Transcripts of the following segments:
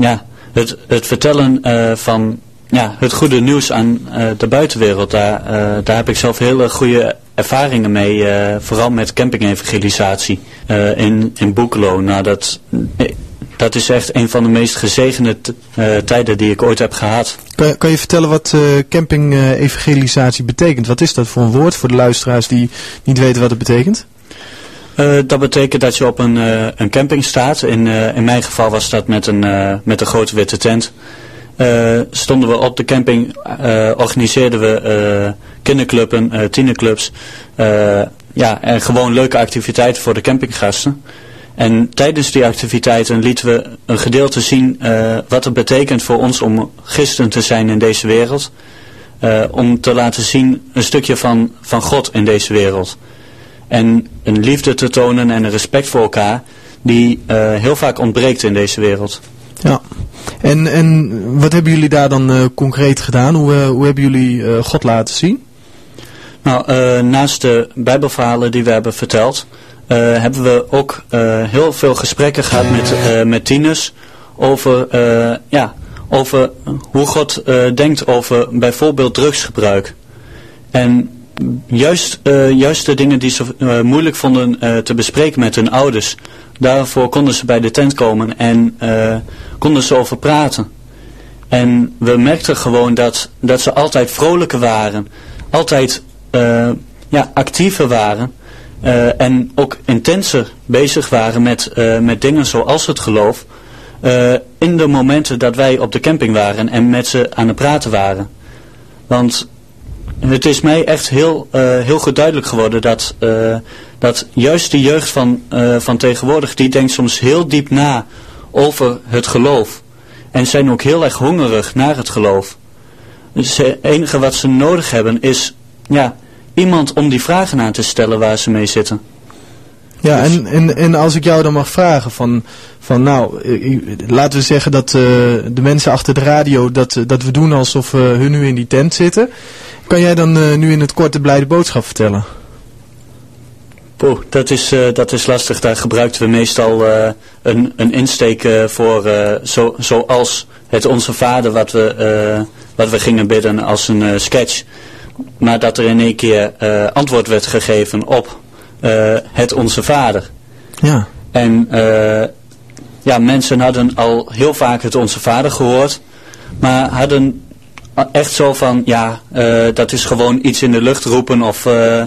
ja, het, het vertellen eh, van ja, het goede nieuws aan eh, de buitenwereld, daar, eh, daar heb ik zelf hele goede ervaringen mee, vooral met camping-evangelisatie in, in Boekelo. Nou, dat, dat is echt een van de meest gezegende tijden die ik ooit heb gehad. Kan, kan je vertellen wat camping-evangelisatie betekent? Wat is dat voor een woord voor de luisteraars die niet weten wat het betekent? Eh, dat betekent dat je op een, eh, een camping staat. In, eh, in mijn geval was dat met een, met een grote witte tent. Stonden we op de camping, organiseerden we kinderclubben, tienerclubs. ja, en gewoon leuke activiteiten voor de campinggasten. En tijdens die activiteiten lieten we een gedeelte zien wat het betekent voor ons om christen te zijn in deze wereld. Om te laten zien een stukje van, van God in deze wereld. En een liefde te tonen en een respect voor elkaar die eh, heel vaak ontbreekt in deze wereld. Ja. En, en wat hebben jullie daar dan eh, concreet gedaan? Hoe, eh, hoe hebben jullie God laten zien? Nou, naast de bijbelverhalen die we hebben verteld, hebben we ook heel veel gesprekken gehad met, met tieners over, ja, over hoe God denkt over bijvoorbeeld drugsgebruik. En juist, eh, juist de dingen die ze eh, moeilijk vonden eh, te bespreken met hun ouders, daarvoor konden ze bij de tent komen en konden ze over praten. En we merkten gewoon dat, dat ze altijd vrolijker waren, altijd ja, actiever waren en ook intenser bezig waren met, met dingen zoals het geloof. in de momenten dat wij op de camping waren en met ze aan het praten waren. Want het is mij echt heel, eh, heel goed duidelijk geworden dat, eh, dat juist de jeugd van, eh, van tegenwoordig, die denkt soms heel diep na over het geloof. En zijn ook heel erg hongerig naar het geloof. Dus het enige wat ze nodig hebben is ja, iemand om die vragen aan te stellen waar ze mee zitten. Ja, Dus- en, en, en als ik jou dan mag vragen van, van nou, laten we zeggen dat de mensen achter de radio, dat, dat we doen alsof hun nu in die tent zitten. Kan jij dan eh, nu in het kort de blijde boodschap vertellen? Poeh, dat is, eh, dat is lastig. Daar gebruikten we meestal eh, een, een insteek voor, zo, zoals het Onze Vader wat we, wat we gingen bidden als een sketch. Maar dat er in één keer antwoord werd gegeven op het Onze Vader. Ja. En ja, mensen hadden al heel vaak het Onze Vader gehoord, maar hadden echt zo van, ja, eh, dat is gewoon iets in de lucht roepen of, eh,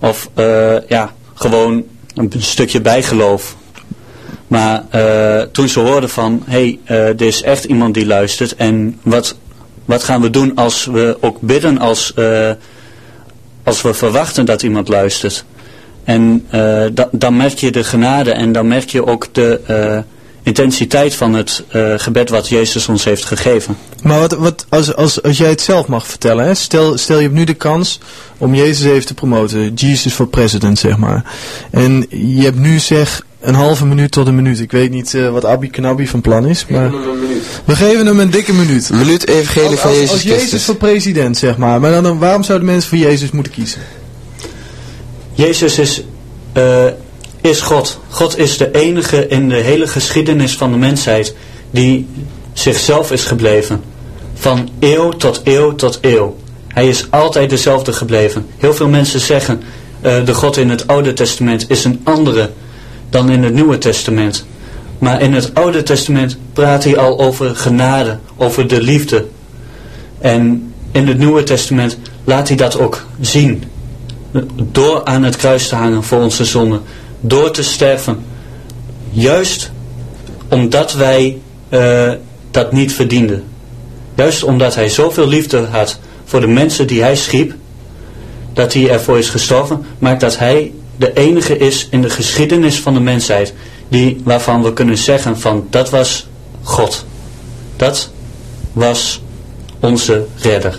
of eh, ja, gewoon een stukje bijgeloof. Maar toen ze hoorden van, hé, hey, er is echt iemand die luistert en wat, wat gaan we doen als we ook bidden als, als we verwachten dat iemand luistert. En da dan merk je de genade en dan merk je ook de intensiteit van het uh, gebed wat Jezus ons heeft gegeven. Maar wat, wat, als, als, als jij het zelf mag vertellen, hè? Stel, stel je hebt nu de kans om Jezus even te promoten, Jesus for President zeg maar. En je hebt nu zeg een halve minuut tot een minuut. Ik weet niet uh, wat Abby Knabby van plan is, maar we geven hem een dikke minuut. Een minuut evangelie van Jezus Als Jezus voor president zeg maar, maar dan, dan waarom zouden mensen voor Jezus moeten kiezen? Jezus is, uh, is God. God is de enige in de hele geschiedenis van de mensheid die zichzelf is gebleven. Van eeuw tot eeuw tot eeuw. Hij is altijd dezelfde gebleven. Heel veel mensen zeggen, uh, de God in het Oude Testament is een andere dan in het Nieuwe Testament. Maar in het Oude Testament praat hij al over genade, over de liefde. En in het Nieuwe Testament laat hij dat ook zien door aan het kruis te hangen voor onze zonden, door te sterven. Juist omdat wij uh, dat niet verdienden. Juist omdat hij zoveel liefde had voor de mensen die hij schiep, dat hij ervoor is gestorven, maakt dat hij de enige is in de geschiedenis van de mensheid die, waarvan we kunnen zeggen van dat was God. Dat was onze redder.